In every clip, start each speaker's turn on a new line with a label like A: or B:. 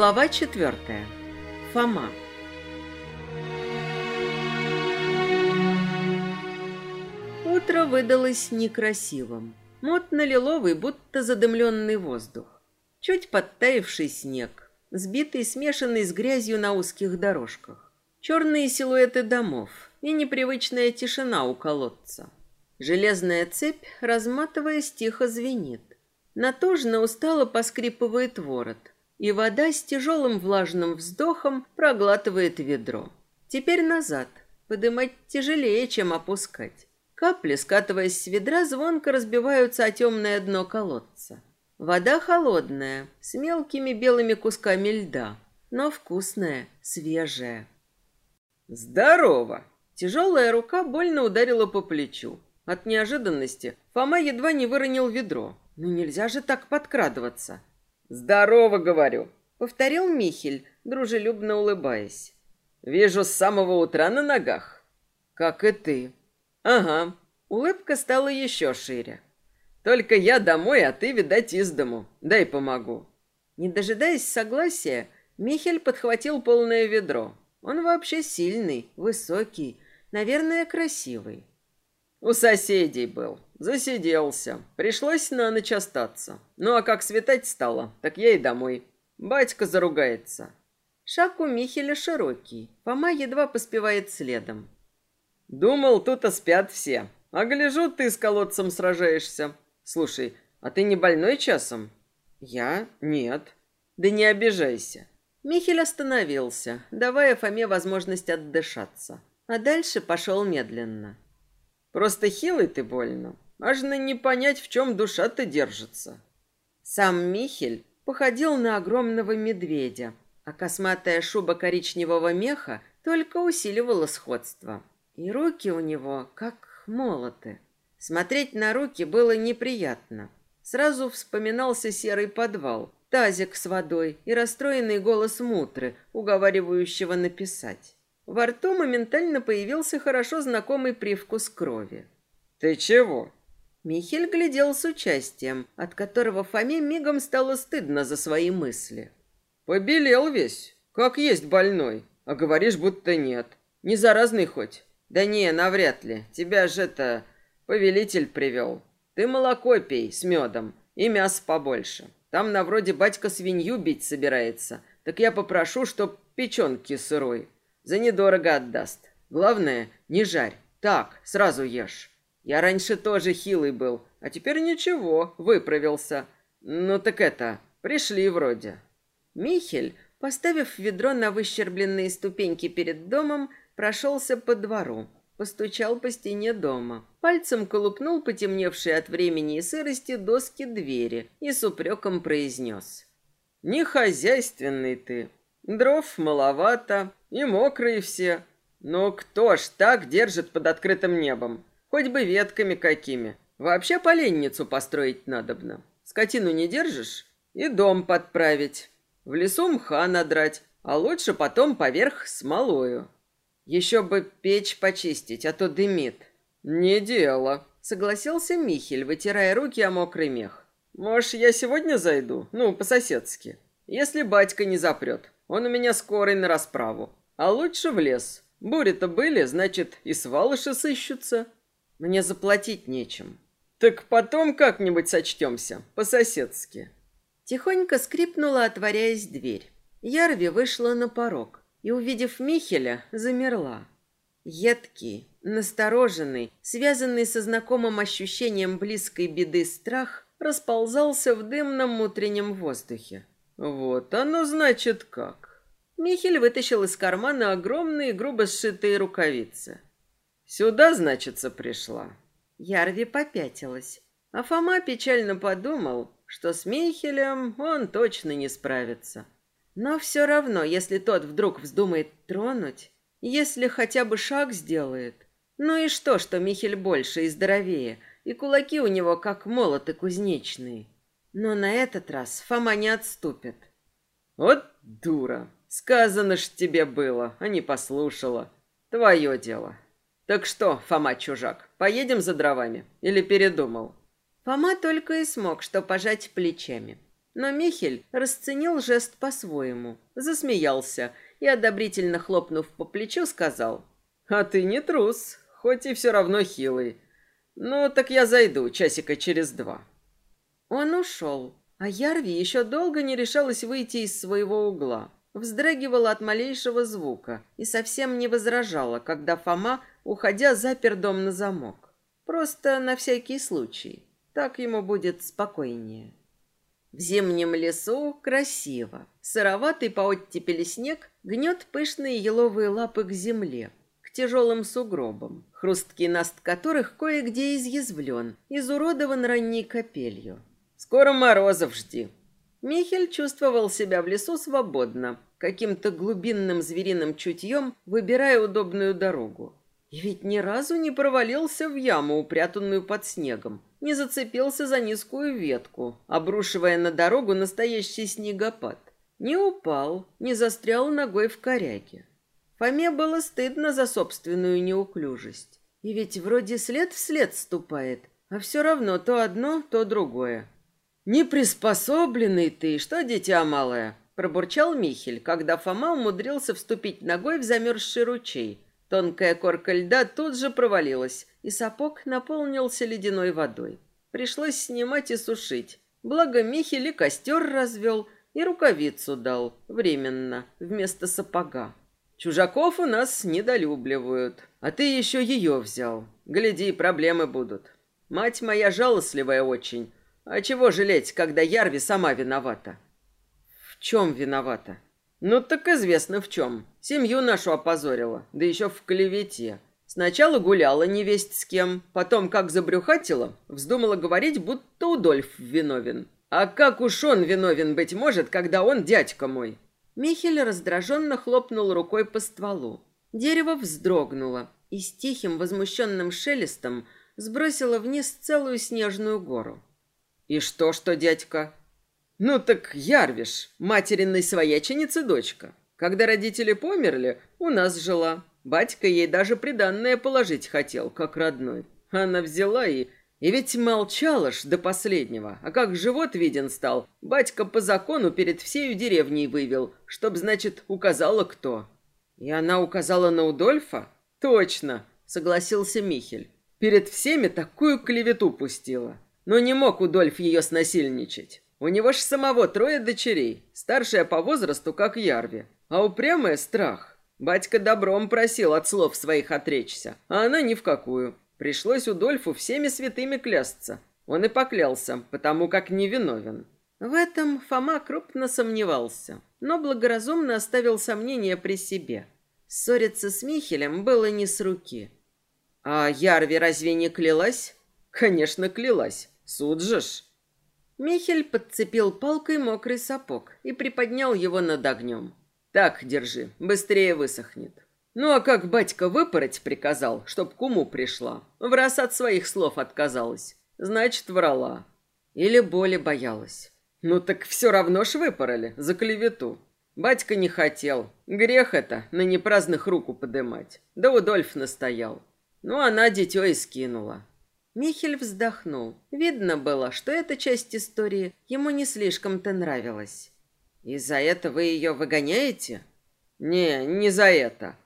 A: Глава четвертая. Фома. Утро выдалось некрасивым. Мутно-лиловый, будто задымленный воздух. Чуть подтаивший снег, сбитый, смешанный с грязью на узких дорожках. Черные силуэты домов и непривычная тишина у колодца. Железная цепь, разматываясь, тихо звенит. Натужно устало поскрипывает ворот, и вода с тяжелым влажным вздохом проглатывает ведро. Теперь назад. Подымать тяжелее, чем опускать. Капли, скатываясь с ведра, звонко разбиваются о темное дно колодца. Вода холодная, с мелкими белыми кусками льда, но вкусная, свежая.
B: «Здорово!»
A: Тяжелая рука больно ударила по плечу. От неожиданности Фома едва не выронил ведро. Ну нельзя же так подкрадываться.
B: «Здорово, говорю», —
A: повторил Михель, дружелюбно улыбаясь.
B: «Вижу с самого утра на ногах».
A: «Как и ты».
B: «Ага».
A: Улыбка стала еще шире.
B: «Только я домой, а ты, видать, из дому. Дай помогу».
A: Не дожидаясь согласия, Михель подхватил полное ведро. Он вообще сильный, высокий, наверное, красивый.
B: У соседей был. Засиделся. Пришлось на ночь остаться. Ну а как светать стало, так я и домой. Батька заругается.
A: Шаг у Михеля широкий. Фома едва поспевает следом.
B: Думал, тут спят все. А гляжу, ты с колодцем сражаешься. Слушай, а ты не больной часом?
A: Я? Нет.
B: Да не обижайся.
A: Михель остановился, давая Фоме возможность отдышаться. А дальше пошел медленно.
B: Просто хилый ты больно. На не понять, в чем душа-то держится.
A: Сам Михель походил на огромного медведя, а косматая шуба коричневого меха только усиливала сходство. И руки у него как молоты. Смотреть на руки было неприятно. Сразу вспоминался серый подвал, тазик с водой и расстроенный голос Мутры, уговаривающего написать. Во рту моментально появился хорошо знакомый привкус крови.
B: «Ты чего?»
A: Михель глядел с участием, от которого Фоме мигом стало стыдно за свои мысли.
B: «Побелел весь, как есть больной, а говоришь, будто нет. Не заразный хоть?» «Да не, навряд ли. Тебя же это повелитель привел. Ты молоко пей с медом и мясо побольше. Там на вроде батька свинью бить собирается, так я попрошу, чтоб печенки сырой. За недорого отдаст. Главное, не жарь. Так, сразу ешь. Я раньше тоже хилый был, а теперь ничего, выправился. Ну так это, пришли вроде.
A: Михель, поставив ведро на выщербленные ступеньки перед домом, прошелся по двору, постучал по стене дома, пальцем колупнул потемневшие от времени и сырости доски двери и с упреком произнес.
B: «Не хозяйственный ты. Дров маловато, и мокрые все. Но кто ж так держит под открытым небом? Хоть бы ветками какими. Вообще поленницу построить надобно. Скотину не держишь? И дом подправить. В лесу мха надрать, а лучше потом поверх смолою. Еще бы печь почистить, а то дымит. Не дело, согласился Михель, вытирая руки о мокрый мех. Может, я сегодня зайду? Ну, по-соседски. Если батька не запрет. Он у меня скорый на расправу. А лучше в лес. Бури-то были, значит, и свалыши сыщутся. Мне заплатить нечем. Так потом как-нибудь сочтемся, по-соседски.
A: Тихонько скрипнула, отворяясь дверь. Ярви вышла на порог и, увидев Михеля, замерла. Едкий, настороженный, связанный со знакомым ощущением близкой беды страх, расползался в дымном утреннем воздухе.
B: Вот оно значит как.
A: Михель вытащил из кармана огромные, грубо сшитые рукавицы.
B: «Сюда, значится, пришла?»
A: Ярви попятилась. А Фома печально подумал, что с Михелем он точно не справится. Но все равно, если тот вдруг вздумает тронуть, если хотя бы шаг сделает. Ну и что, что Михель больше и здоровее, и кулаки у него как молоты кузнечные. Но на этот раз Фома не отступит.
B: «Вот дура!» Сказано ж тебе было, а не послушала. Твое дело. Так что, Фома чужак, поедем за дровами или передумал?
A: Фома только и смог что пожать плечами. Но Михель расценил жест по-своему, засмеялся и, одобрительно хлопнув по плечу, сказал,
B: «А ты не трус, хоть и все равно хилый. Ну, так я зайду часика через два».
A: Он ушел, а Ярви еще долго не решалась выйти из своего угла. Вздрагивала от малейшего звука и совсем не возражала, когда Фома, уходя, запер дом на замок. Просто на всякий случай. Так ему будет спокойнее. В зимнем лесу красиво. Сыроватый по оттепели снег гнет пышные еловые лапы к земле, к тяжелым сугробам, хрусткий наст которых кое-где изъязвлен, изуродован ранней капелью.
B: «Скоро морозов жди»,
A: Михель чувствовал себя в лесу свободно, каким-то глубинным звериным чутьем, выбирая удобную дорогу. И ведь ни разу не провалился в яму, упрятанную под снегом, не зацепился за низкую ветку, обрушивая на дорогу настоящий снегопад. Не упал, не застрял ногой в коряге. Фоме было стыдно за собственную неуклюжесть. И ведь вроде след вслед ступает, а все равно то одно, то другое. «Неприспособленный ты, что, дитя малое?» – пробурчал Михель, когда Фома умудрился вступить ногой в замерзший ручей. Тонкая корка льда тут же провалилась, и сапог наполнился ледяной водой. Пришлось снимать и сушить. Благо Михель и костер развел, и рукавицу дал, временно, вместо сапога.
B: Чужаков у нас недолюбливают, а ты еще ее взял. Гляди, проблемы будут. Мать моя жалостливая очень, а чего жалеть, когда Ярви сама виновата?
A: В чем виновата?
B: Ну так известно в чем. Семью нашу опозорила, да еще в клевете. Сначала гуляла невесть с кем, потом, как забрюхатила, вздумала говорить, будто Удольф виновен. А как уж он виновен быть может, когда он дядька мой?
A: Михель раздраженно хлопнул рукой по стволу. Дерево вздрогнуло и с тихим возмущенным шелестом сбросило вниз целую снежную гору.
B: И что, что дядька? Ну так Ярвиш, материной свояченицы дочка. Когда родители померли, у нас жила. Батька ей даже приданное положить хотел, как родной. Она взяла и... И ведь молчала ж до последнего. А как живот виден стал, батька по закону перед всею деревней вывел, чтоб, значит, указала кто. И она указала на Удольфа? Точно, согласился Михель. Перед всеми такую клевету пустила. Но не мог Удольф ее снасильничать. У него ж самого трое дочерей, старшая по возрасту, как Ярви, а упрямая страх. Батька добром просил от слов своих отречься, а она ни в какую. Пришлось Удольфу всеми святыми клясться. Он и поклялся, потому как невиновен.
A: В этом Фома крупно сомневался, но благоразумно оставил сомнения при себе. Ссориться с Михелем было не с руки.
B: А Ярви разве не клялась? Конечно, клялась. Суд же ж.
A: Михель подцепил палкой мокрый сапог и приподнял его над огнем.
B: Так, держи, быстрее высохнет. Ну а как батька выпороть приказал, чтоб куму пришла? В раз от своих слов отказалась. Значит, врала. Или боли боялась. Ну так все равно ж выпороли, за клевету. Батька не хотел. Грех это, на непраздных руку подымать. Да Удольф настоял. Ну, она дитё и скинула.
A: Михель вздохнул. Видно было, что эта часть истории ему не слишком-то нравилась.
B: «И за это вы ее выгоняете?» «Не, не за это.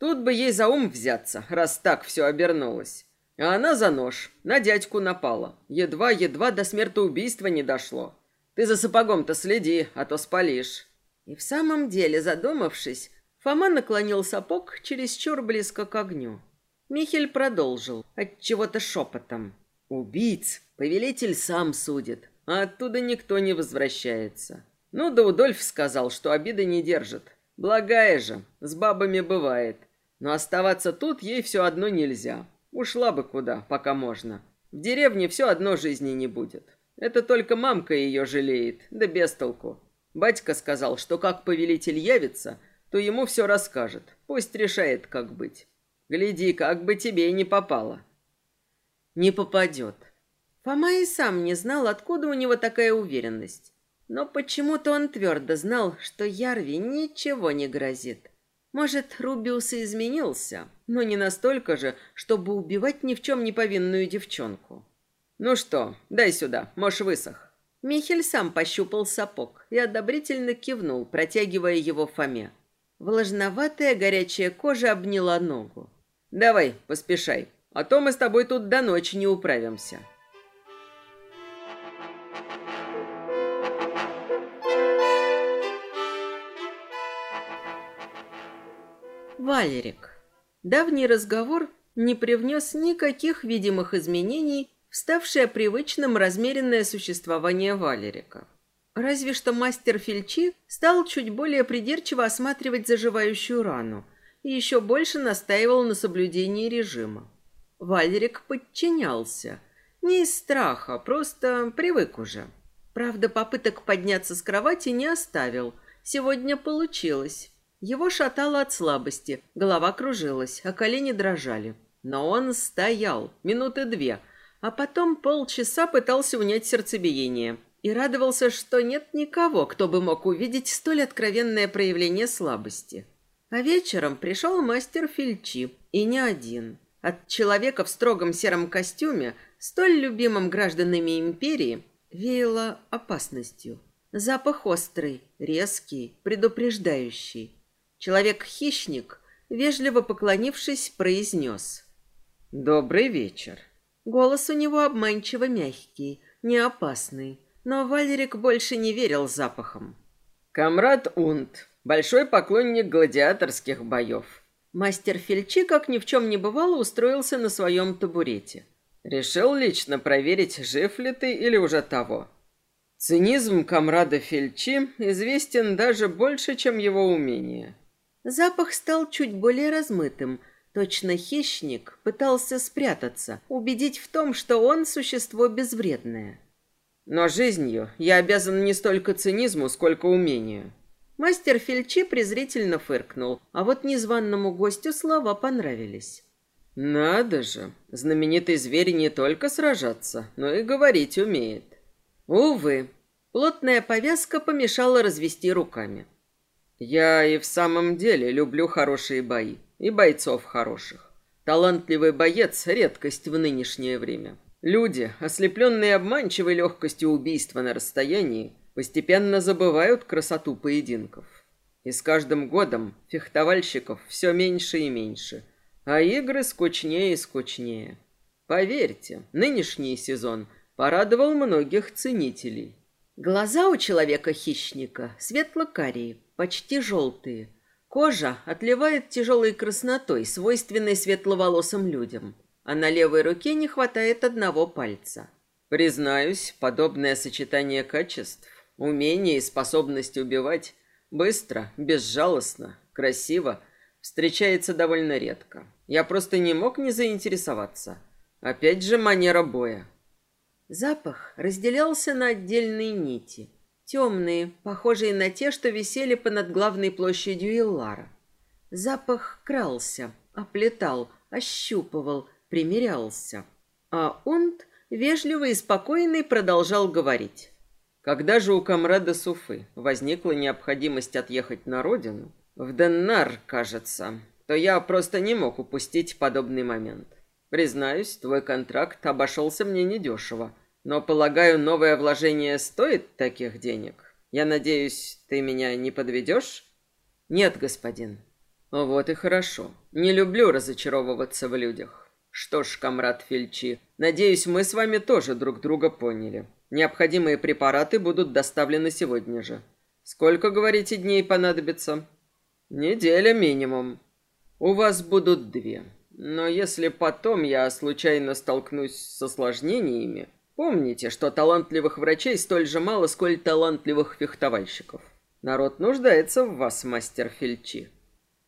B: Тут бы ей за ум взяться, раз так все обернулось. А она за нож, на дядьку напала. Едва-едва до смертоубийства не дошло. Ты за сапогом-то следи, а то спалишь».
A: И в самом деле, задумавшись, Фома наклонил сапог чересчур близко к огню. Михель продолжил, от чего-то шепотом.
B: Убийц повелитель сам судит, а оттуда никто не возвращается. Ну да Удольф сказал, что обиды не держит. Благая же, с бабами бывает. Но оставаться тут ей все одно нельзя. Ушла бы куда, пока можно. В деревне все одно жизни не будет. Это только мамка ее жалеет, да без толку. Батька сказал, что как повелитель явится, то ему все расскажет. Пусть решает, как быть. Гляди, как бы тебе не попало.
A: Не попадет. Фома и сам не знал, откуда у него такая уверенность. Но почему-то он твердо знал, что Ярви ничего не грозит. Может, Рубиус и изменился, но не настолько же, чтобы убивать ни в чем не повинную девчонку.
B: «Ну что, дай сюда, можешь высох».
A: Михель сам пощупал сапог и одобрительно кивнул, протягивая его Фоме. Влажноватая горячая кожа обняла ногу.
B: «Давай, поспешай, а то мы с тобой тут до ночи не управимся».
A: Валерик. Давний разговор не привнес никаких видимых изменений в ставшее привычным размеренное существование Валерика. Разве что мастер Фельчи стал чуть более придирчиво осматривать заживающую рану и еще больше настаивал на соблюдении режима. Валерик подчинялся. Не из страха, просто привык уже. Правда, попыток подняться с кровати не оставил. Сегодня получилось. Его шатало от слабости, голова кружилась, а колени дрожали. Но он стоял минуты две, а потом полчаса пытался унять сердцебиение и радовался, что нет никого, кто бы мог увидеть столь откровенное проявление слабости. А вечером пришел мастер Фильчи, и не один. От человека в строгом сером костюме, столь любимым гражданами империи, веяло опасностью. Запах острый, резкий, предупреждающий. Человек-хищник, вежливо поклонившись, произнес.
B: «Добрый вечер».
A: Голос у него обманчиво мягкий, не опасный, но Валерик больше не верил запахам.
B: «Камрад Унт, большой поклонник гладиаторских боев».
A: Мастер Фельчи, как ни в чем не бывало, устроился на своем табурете.
B: «Решил лично проверить, жив ли ты или уже того». Цинизм комрада Фельчи известен даже больше, чем его умение.
A: Запах стал чуть более размытым. Точно хищник пытался спрятаться, убедить в том, что он существо безвредное.
B: Но жизнью я обязан не столько цинизму, сколько умению.
A: Мастер Фельчи презрительно фыркнул, а вот незваному гостю слова понравились.
B: Надо же, знаменитый зверь не только сражаться, но и говорить умеет.
A: Увы, плотная повязка помешала развести руками.
B: Я и в самом деле люблю хорошие бои и бойцов хороших. Талантливый боец – редкость в нынешнее время. Люди, ослепленные обманчивой легкостью убийства на расстоянии, постепенно забывают красоту поединков. И с каждым годом фехтовальщиков все меньше и меньше, а игры скучнее и скучнее. Поверьте, нынешний сезон порадовал многих ценителей.
A: Глаза у человека-хищника светло-карие, почти желтые. Кожа отливает тяжелой краснотой, свойственной светловолосым людям, а на левой руке не хватает одного пальца.
B: Признаюсь, подобное сочетание качеств, умение и способность убивать быстро, безжалостно, красиво встречается довольно редко. Я просто не мог не заинтересоваться. Опять же манера боя.
A: Запах разделялся на отдельные нити – Темные, похожие на те, что висели понад главной площадью Иллара. Запах крался, оплетал, ощупывал, примерялся. А Унт, вежливый и спокойный, продолжал говорить.
B: Когда же у комрада Суфы возникла необходимость отъехать на родину, в Деннар, кажется, то я просто не мог упустить подобный момент. Признаюсь, твой контракт обошелся мне недешево – но, полагаю, новое вложение стоит таких денег. Я надеюсь, ты меня не подведешь?
A: Нет, господин.
B: Вот и хорошо. Не люблю разочаровываться в людях. Что ж, комрад Фельчи, надеюсь, мы с вами тоже друг друга поняли. Необходимые препараты будут доставлены сегодня же. Сколько, говорите, дней понадобится? Неделя минимум. У вас будут две. Но если потом я случайно столкнусь с осложнениями, Помните, что талантливых врачей столь же мало, сколь талантливых фехтовальщиков. Народ нуждается в вас, мастер Фельчи.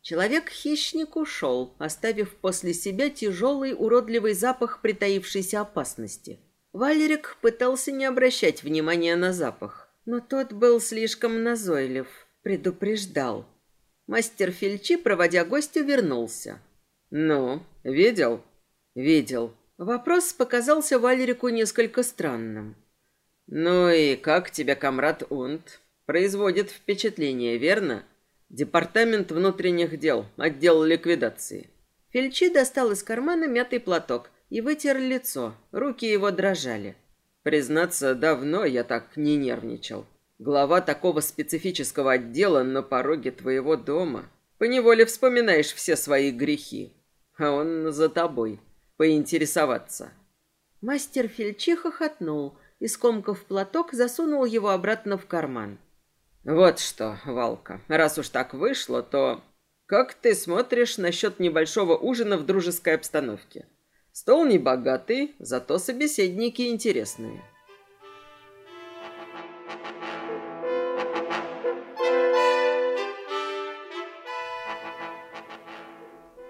A: Человек-хищник ушел, оставив после себя тяжелый уродливый запах притаившейся опасности. Валерик пытался не обращать внимания на запах, но тот был слишком назойлив, предупреждал. Мастер Фельчи, проводя гостя, вернулся.
B: «Ну, видел?»
A: «Видел. Вопрос показался Валерику несколько странным.
B: «Ну и как тебе, комрад Унт? Производит впечатление, верно? Департамент внутренних дел, отдел ликвидации».
A: Фельчи достал из кармана мятый платок и вытер лицо, руки его дрожали.
B: Признаться, давно я так не нервничал. Глава такого специфического отдела на пороге твоего дома. Поневоле вспоминаешь все свои грехи. А он за тобой. Поинтересоваться.
A: Мастер Фельчи хохотнул и, скомкав платок, засунул его обратно в карман.
B: Вот что, Валка, раз уж так вышло, то... Как ты смотришь насчет небольшого ужина в дружеской обстановке? Стол не богатый, зато собеседники интересные.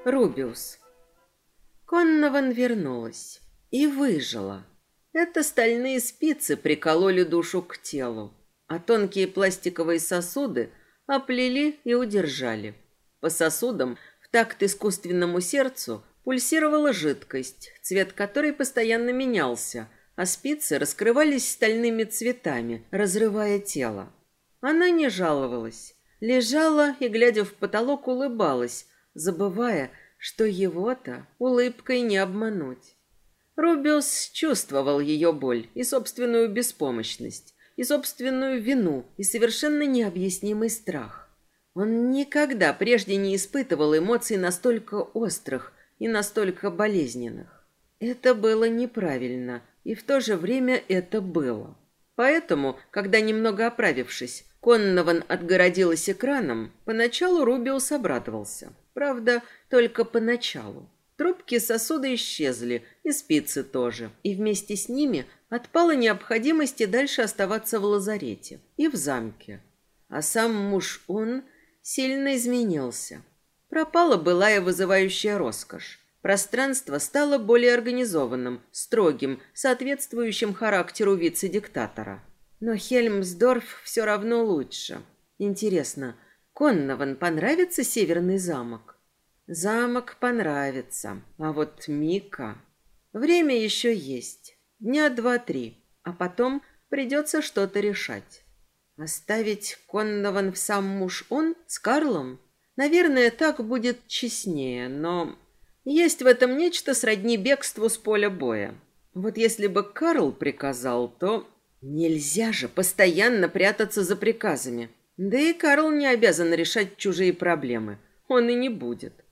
A: Рубиус. Коннован вернулась и выжила. Это стальные спицы прикололи душу к телу, а тонкие пластиковые сосуды оплели и удержали. По сосудам, в такт искусственному сердцу, пульсировала жидкость, цвет которой постоянно менялся, а спицы раскрывались стальными цветами, разрывая тело. Она не жаловалась. Лежала и, глядя в потолок, улыбалась, забывая, что его-то улыбкой не обмануть. Рубиус чувствовал ее боль и собственную беспомощность, и собственную вину, и совершенно необъяснимый страх. Он никогда прежде не испытывал эмоций настолько острых и настолько болезненных. Это было неправильно, и в то же время это было. Поэтому, когда немного оправившись, Коннован отгородилась экраном, поначалу Рубиус обрадовался. Правда, только поначалу. Трубки сосуда исчезли, и спицы тоже. И вместе с ними отпала необходимость и дальше оставаться в лазарете и в замке. А сам муж он сильно изменился. Пропала былая вызывающая роскошь. Пространство стало более организованным, строгим, соответствующим характеру вице-диктатора. Но Хельмсдорф все равно лучше. Интересно, Коннован понравится Северный замок? Замок понравится, а вот Мика... Время еще есть. Дня два-три, а потом придется что-то решать. Оставить Коннован в сам муж он с Карлом? Наверное, так будет честнее, но есть в этом нечто сродни бегству с поля боя. Вот если бы Карл приказал, то нельзя же постоянно прятаться за приказами. Да и Карл не обязан решать чужие проблемы. Он и не будет.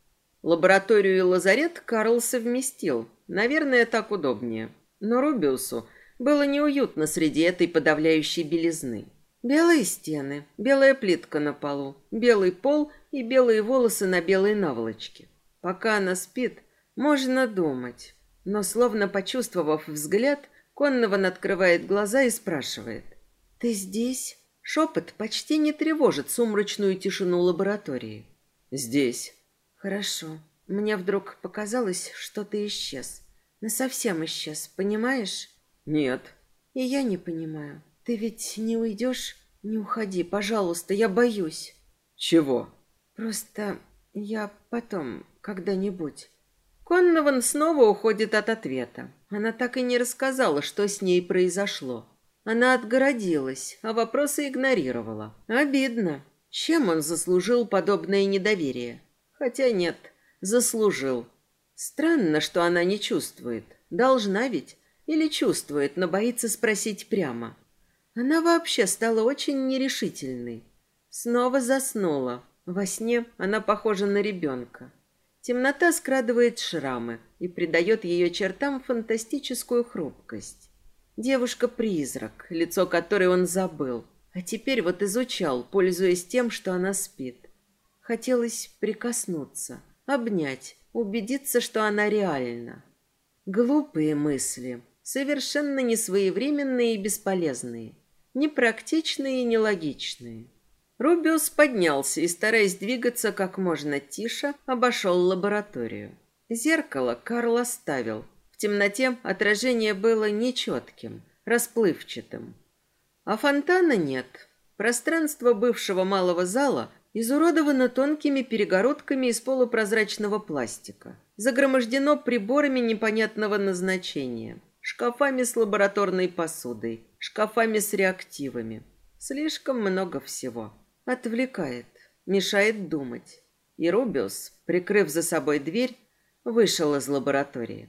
A: Лабораторию и лазарет Карл совместил. Наверное, так удобнее. Но Рубиусу было неуютно среди этой подавляющей белизны. Белые стены, белая плитка на полу, белый пол и белые волосы на белой наволочке. Пока она спит, можно думать. Но, словно почувствовав взгляд, Коннован открывает глаза и спрашивает. «Ты здесь?» Шепот почти не тревожит сумрачную тишину лаборатории.
B: «Здесь».
A: «Хорошо. Мне вдруг показалось, что ты исчез. Насовсем исчез, понимаешь?»
B: «Нет».
A: «И я не понимаю. Ты ведь не уйдешь? Не уходи, пожалуйста, я боюсь».
B: «Чего?»
A: «Просто я потом, когда-нибудь». Коннован снова уходит от ответа. Она так и не рассказала, что с ней произошло. Она отгородилась, а вопросы игнорировала. Обидно. Чем он заслужил подобное недоверие? Хотя нет, заслужил. Странно, что она не чувствует. Должна ведь. Или чувствует, но боится спросить прямо. Она вообще стала очень нерешительной. Снова заснула. Во сне она похожа на ребенка. Темнота скрадывает шрамы и придает ее чертам фантастическую хрупкость. Девушка-призрак, лицо которой он забыл, а теперь вот изучал, пользуясь тем, что она спит. Хотелось прикоснуться, обнять, убедиться, что она реальна. Глупые мысли, совершенно несвоевременные и бесполезные, непрактичные и нелогичные. Рубиус поднялся и, стараясь двигаться как можно тише, обошел лабораторию. Зеркало Карл оставил – в темноте отражение было нечетким, расплывчатым. А фонтана нет. Пространство бывшего малого зала изуродовано тонкими перегородками из полупрозрачного пластика. Загромождено приборами непонятного назначения. Шкафами с лабораторной посудой, шкафами с реактивами. Слишком много всего. Отвлекает, мешает думать. И Рубиус, прикрыв за собой дверь, вышел из лаборатории.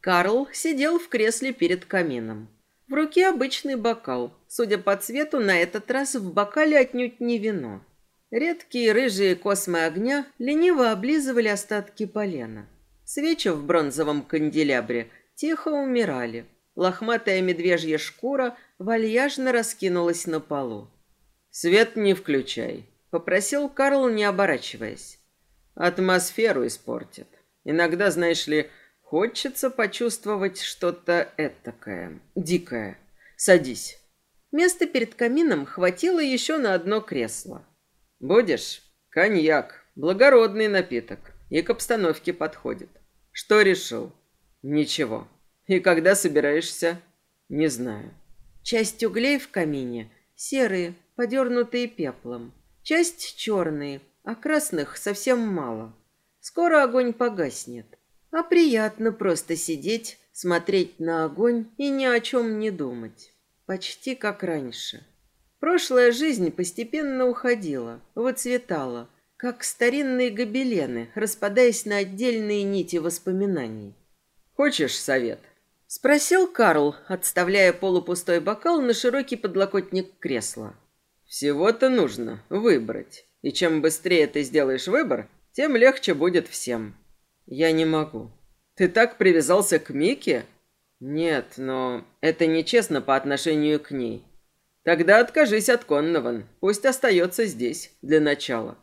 A: Карл сидел в кресле перед камином. В руке обычный бокал. Судя по цвету, на этот раз в бокале отнюдь не вино. Редкие рыжие космы огня лениво облизывали остатки полена. Свечи в бронзовом канделябре тихо умирали. Лохматая медвежья шкура вальяжно раскинулась на полу.
B: «Свет не включай», — попросил Карл, не оборачиваясь. «Атмосферу испортит. Иногда, знаешь ли, хочется почувствовать что-то этакое, дикое. Садись».
A: Места перед камином хватило еще на одно кресло.
B: «Будешь? Коньяк. Благородный напиток. И к обстановке подходит. Что решил?» «Ничего. И когда собираешься?» «Не знаю».
A: Часть углей в камине серые, подернутые пеплом. Часть черные, а красных совсем мало. Скоро огонь погаснет. А приятно просто сидеть, смотреть на огонь и ни о чем не думать. Почти как раньше. Прошлая жизнь постепенно уходила, выцветала, как старинные гобелены, распадаясь на отдельные нити воспоминаний.
B: «Хочешь совет?»
A: — спросил Карл, отставляя полупустой бокал на широкий подлокотник кресла.
B: «Всего-то нужно выбрать, и чем быстрее ты сделаешь выбор, тем легче будет всем». «Я не могу». «Ты так привязался к Мике?» «Нет, но это нечестно по отношению к ней. Тогда откажись от Коннован. Пусть остается здесь для начала.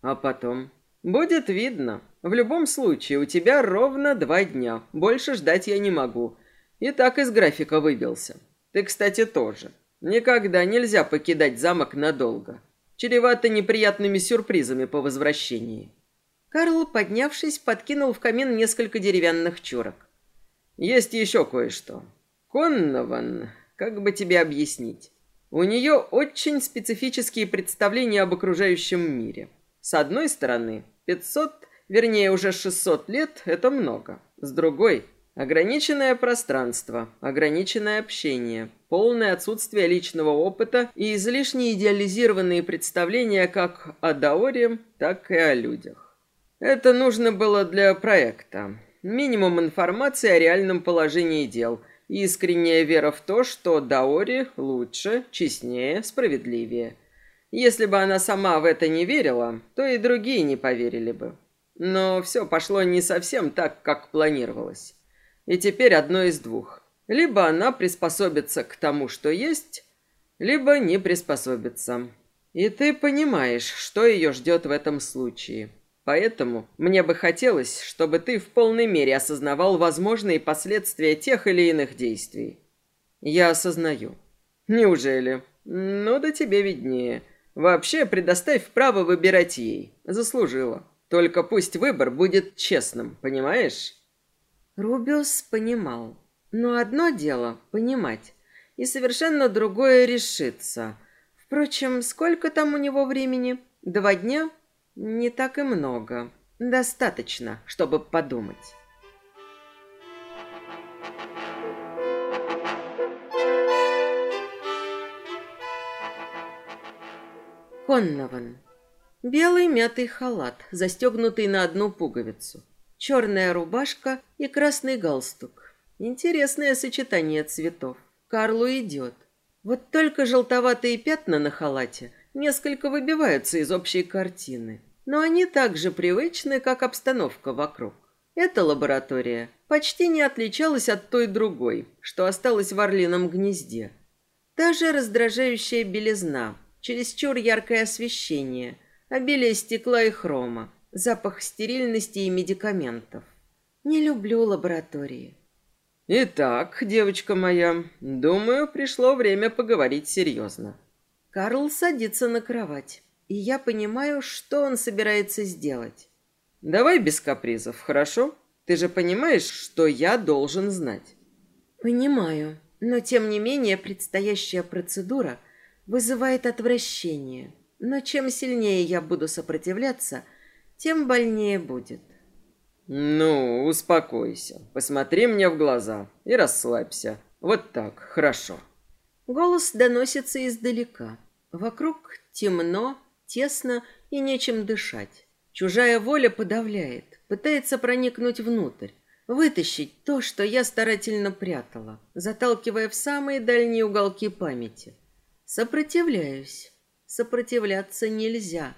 B: А потом... Будет видно. В любом случае, у тебя ровно два дня. Больше ждать я не могу. И так из графика выбился. Ты, кстати, тоже. Никогда нельзя покидать замок надолго. Чревато неприятными сюрпризами по возвращении.
A: Карл, поднявшись, подкинул в камин несколько деревянных чурок.
B: Есть еще кое-что. Коннован, как бы тебе объяснить? У нее очень специфические представления об окружающем мире. С одной стороны, 500, вернее уже 600 лет – это много. С другой – ограниченное пространство, ограниченное общение, полное отсутствие личного опыта и излишне идеализированные представления как о Даоре, так и о людях. Это нужно было для проекта. Минимум информации о реальном положении дел – искренняя вера в то, что Даори лучше, честнее, справедливее. Если бы она сама в это не верила, то и другие не поверили бы. Но все пошло не совсем так, как планировалось. И теперь одно из двух. Либо она приспособится к тому, что есть, либо не приспособится. И ты понимаешь, что ее ждет в этом случае. Поэтому мне бы хотелось, чтобы ты в полной мере осознавал возможные последствия тех или иных действий. Я осознаю. Неужели? Ну да тебе виднее. Вообще предоставь право выбирать ей. Заслужила. Только пусть выбор будет честным, понимаешь?
A: Рубиус понимал. Но одно дело — понимать, и совершенно другое — решиться. Впрочем, сколько там у него времени? Два дня? Не так и много. Достаточно, чтобы подумать. Коннован. Белый мятый халат, застегнутый на одну пуговицу. Черная рубашка и красный галстук. Интересное сочетание цветов. Карлу идет. Вот только желтоватые пятна на халате – несколько выбиваются из общей картины, но они так же привычны, как обстановка вокруг. Эта лаборатория почти не отличалась от той другой, что осталась в орлином гнезде. Та же раздражающая белизна, чересчур яркое освещение, обилие стекла и хрома, запах стерильности и медикаментов. Не люблю лаборатории.
B: Итак, девочка моя, думаю, пришло время поговорить серьезно.
A: Карл садится на кровать, и я понимаю, что он собирается сделать.
B: Давай без капризов, хорошо? Ты же понимаешь, что я должен знать.
A: Понимаю, но тем не менее предстоящая процедура вызывает отвращение. Но чем сильнее я буду сопротивляться, тем больнее будет.
B: Ну, успокойся. Посмотри мне в глаза и расслабься. Вот так, хорошо.
A: Голос доносится издалека. Вокруг темно, тесно и нечем дышать. Чужая воля подавляет, пытается проникнуть внутрь, Вытащить то, что я старательно прятала, заталкивая в самые дальние уголки памяти. Сопротивляюсь. Сопротивляться нельзя.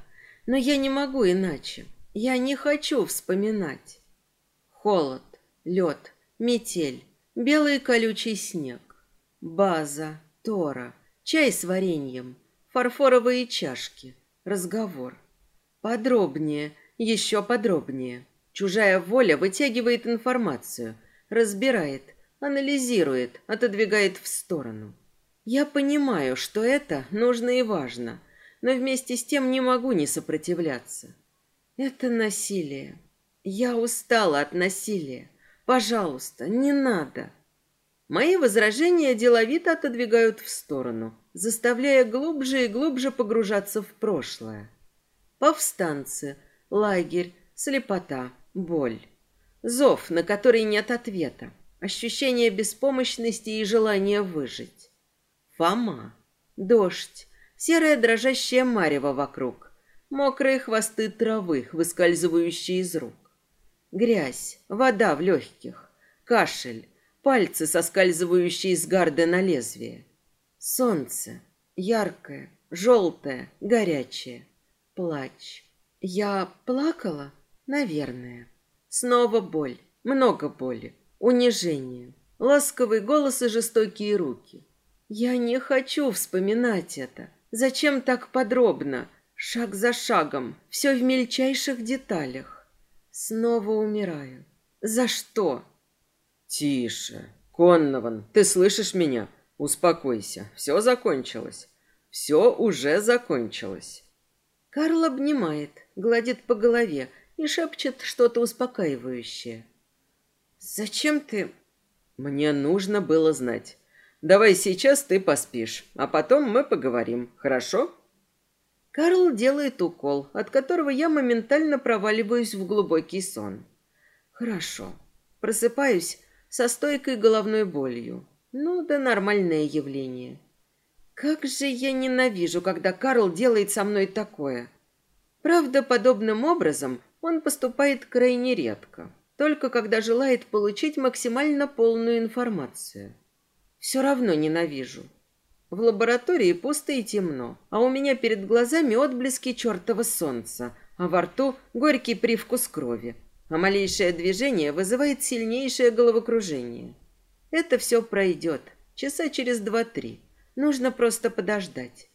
A: Но я не могу иначе. Я не хочу вспоминать. Холод, лед, метель, белый колючий снег. База, Тора, чай с вареньем, фарфоровые чашки, разговор. Подробнее, еще подробнее. Чужая воля вытягивает информацию, разбирает, анализирует, отодвигает в сторону. Я понимаю, что это нужно и важно, но вместе с тем не могу не сопротивляться. Это насилие. Я устала от насилия. Пожалуйста, не надо. Мои возражения деловито отодвигают в сторону, заставляя глубже и глубже погружаться в прошлое. Повстанцы, лагерь, слепота, боль. Зов, на который нет ответа. Ощущение беспомощности и желание выжить. Фома. Дождь. Серая дрожащая марево вокруг. Мокрые хвосты травы, выскальзывающие из рук. Грязь, вода в легких. Кашель. Пальцы, соскальзывающие с гарды на лезвие. Солнце. Яркое, желтое, горячее. Плач. Я плакала? Наверное. Снова боль. Много боли. Унижение. Ласковый голос и жестокие руки. Я не хочу вспоминать это. Зачем так подробно? Шаг за шагом. Все в мельчайших деталях. Снова умираю. За что?
B: Тише. Коннован, ты слышишь меня? Успокойся. Все закончилось. Все уже закончилось.
A: Карл обнимает, гладит по голове и шепчет что-то успокаивающее. «Зачем ты...»
B: «Мне нужно было знать. Давай сейчас ты поспишь, а потом мы поговорим, хорошо?»
A: Карл делает укол, от которого я моментально проваливаюсь в глубокий сон. «Хорошо. Просыпаюсь со стойкой головной болью. Ну да нормальное явление. Как же я ненавижу, когда Карл делает со мной такое. Правда, подобным образом он поступает крайне редко, только когда желает получить максимально полную информацию. Все равно ненавижу. В лаборатории пусто и темно, а у меня перед глазами отблески чертова солнца, а во рту горький привкус крови, а малейшее движение вызывает сильнейшее головокружение. Это все пройдет, часа через два-три. Нужно просто подождать.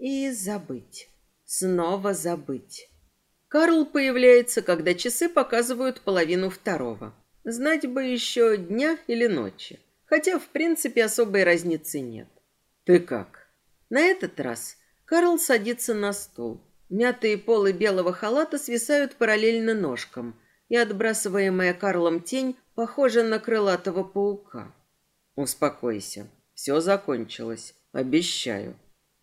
A: И забыть. Снова забыть. Карл появляется, когда часы показывают половину второго. Знать бы еще дня или ночи. Хотя, в принципе, особой разницы нет.
B: Ты как?
A: На этот раз Карл садится на стул. Мятые полы белого халата свисают параллельно ножкам, и отбрасываемая Карлом тень похожа на крылатого паука.
B: Успокойся. Все закончилось. Обещаю.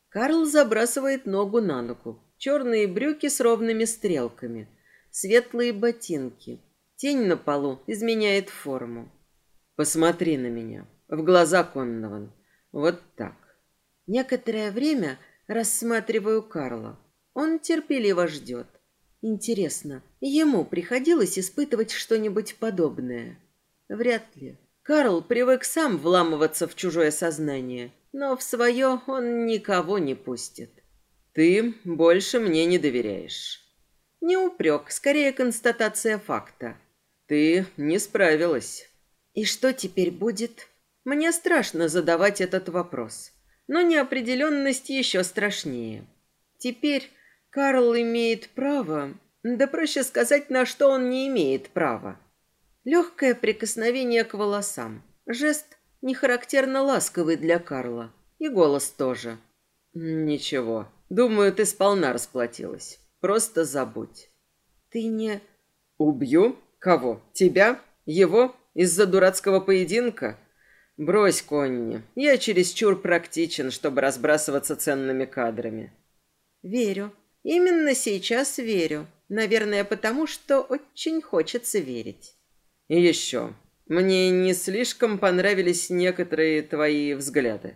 A: Карл забрасывает ногу на ногу. Черные брюки с ровными стрелками. Светлые ботинки. Тень на полу изменяет форму.
B: Посмотри на меня. В глаза Коннован. Вот так.
A: Некоторое время рассматриваю Карла. Он терпеливо ждет. Интересно, ему приходилось испытывать что-нибудь подобное? Вряд ли. Карл привык сам вламываться в чужое сознание – но в свое он никого не пустит.
B: Ты больше мне не доверяешь.
A: Не упрек, скорее констатация факта.
B: Ты не справилась.
A: И что теперь будет? Мне страшно задавать этот вопрос, но неопределенность еще страшнее. Теперь Карл имеет право, да проще сказать, на что он не имеет права. Легкое прикосновение к волосам, жест не характерно ласковый для Карла. И голос тоже.
B: Ничего. Думаю, ты сполна расплатилась. Просто забудь.
A: Ты не...
B: Убью? Кого? Тебя? Его? Из-за дурацкого поединка? Брось, Конни. Я чересчур практичен, чтобы разбрасываться ценными кадрами.
A: Верю. Именно сейчас верю. Наверное, потому что очень хочется верить.
B: И еще. Мне не слишком понравились некоторые твои взгляды.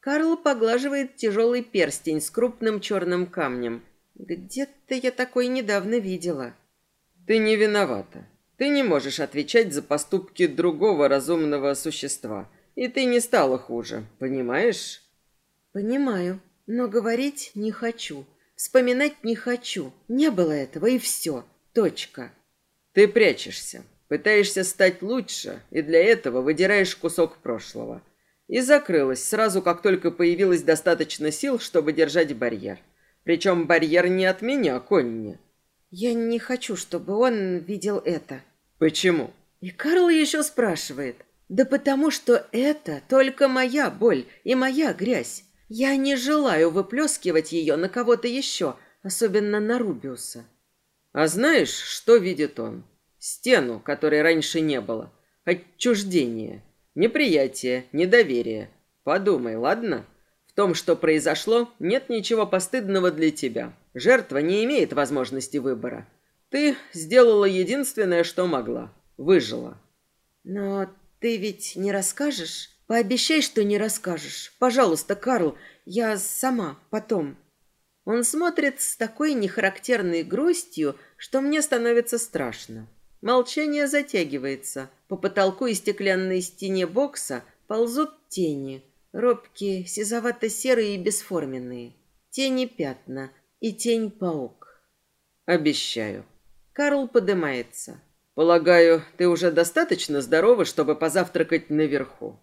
A: Карл поглаживает тяжелый перстень с крупным черным камнем. Где-то я такой недавно видела.
B: Ты не виновата. Ты Ты не можешь отвечать за поступки другого разумного существа. И ты не стала хуже, понимаешь?
A: Понимаю, но говорить не хочу. Вспоминать не хочу. Не было этого, и все. Точка.
B: Ты прячешься, пытаешься стать лучше, и для этого выдираешь кусок прошлого. И закрылась сразу, как только появилось достаточно сил, чтобы держать барьер. Причем барьер не от меня, Конни.
A: Я не хочу, чтобы он видел это.
B: Почему?
A: И Карл еще спрашивает. Да потому что это только моя боль и моя грязь. Я не желаю выплескивать ее на кого-то еще, особенно на Рубиуса.
B: А знаешь, что видит он? Стену, которой раньше не было. Отчуждение, неприятие, недоверие. Подумай, ладно? В том, что произошло, нет ничего постыдного для тебя. Жертва не имеет возможности выбора. Ты сделала единственное, что могла. Выжила.
A: Но ты ведь не расскажешь? Пообещай, что не расскажешь. Пожалуйста, Карл, я сама, потом. Он смотрит с такой нехарактерной грустью, что мне становится страшно. Молчание затягивается. По потолку и стеклянной стене бокса ползут тени. Робкие, сизовато-серые и бесформенные. Тени пятна и тень-паук.
B: Обещаю.
A: Карл поднимается.
B: Полагаю, ты уже достаточно здорова, чтобы позавтракать наверху.